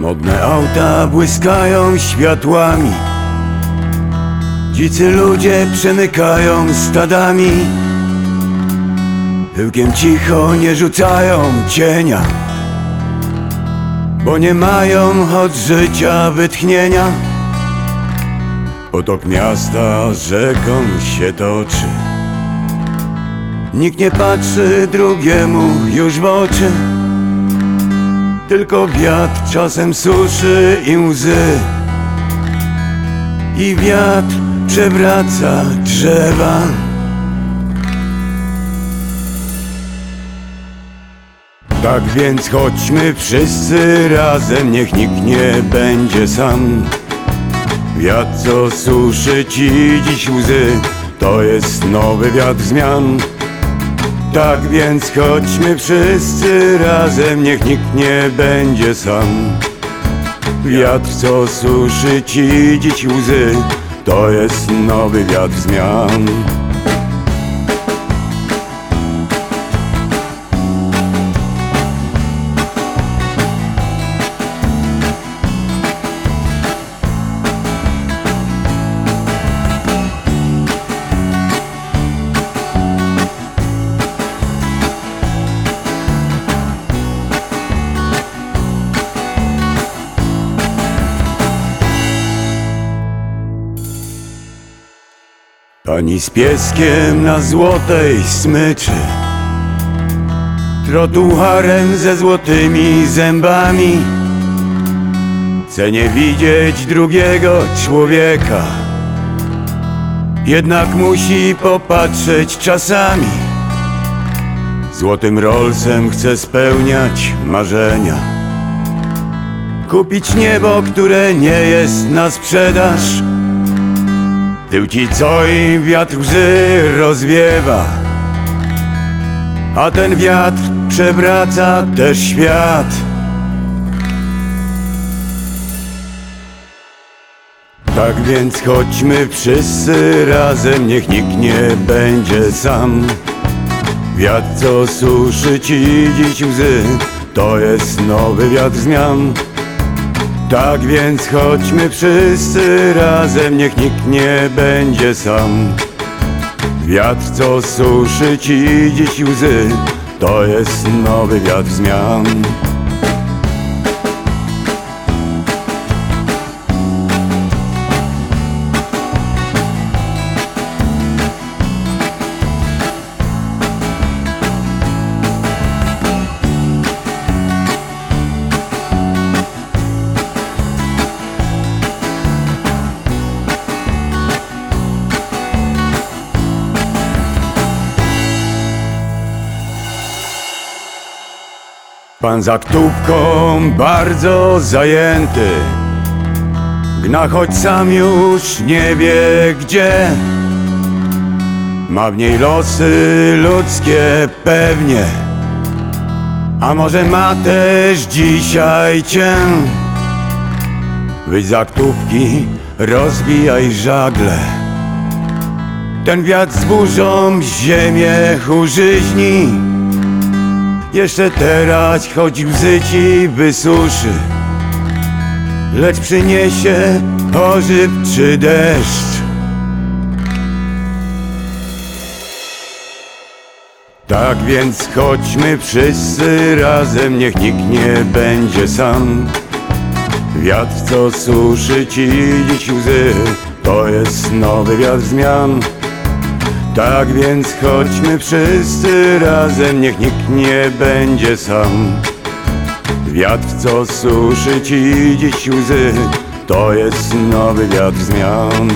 Modne auta błyskają światłami. Dzicy ludzie przemykają stadami. Pyłkiem cicho nie rzucają cienia Bo nie mają od życia wytchnienia. Potok miasta rzeką się toczy. Nikt nie patrzy drugiemu już w oczy Tylko wiatr czasem suszy i łzy. I wiatr przewraca drzewa. Tak więc chodźmy wszyscy razem, niech nikt nie będzie sam. Wiatr co suszy ci dziś łzy. To jest nowy wiatr zmian Tak więc chodźmy wszyscy razem Niech nikt nie będzie sam. Wiatr co suszy ci dziś łzy To jest nowy wiatr zmian Pani z pieskiem na złotej smyczy. Trotuarem ze złotymi zębami. Chce nie widzieć drugiego człowieka. Jednak musi popatrzeć czasami. Złotym Rollsem chce spełniać marzenia. Kupić niebo, które nie jest na sprzedaż Tył ci co i wiatr łzy rozwiewa A ten wiatr przewraca też świat. Tak więc chodźmy wszyscy razem, niech nikt nie będzie sam. Wiatr co suszy ci dziś łzy To jest nowy wiatr zmian tak więc chodźmy wszyscy razem, niech nikt nie będzie sam. Wiatr co suszy ci dziś łzy To jest nowy wiatr zmian Pan za ktubką bardzo zajęty. Gna choć sam już nie wie gdzie. Ma w niej losy ludzkie pewnie. A może ma też dzisiaj cię? Wyjdź za ktubki, rozbijaj żagle. Ten wiatr z burzą ziemię użyźni jeszcze teraz choć łzy ci wysuszy Lecz przyniesie ożywczy deszcz. Tak więc chodźmy wszyscy razem Niech nikt nie będzie sam. Wiatr co suszy ci dziś łzy To jest nowy wiatr zmian tak więc chodźmy wszyscy razem, niech nikt nie będzie sam. Wiatr co suszy ci dziś łzy, to jest nowy wiatr zmian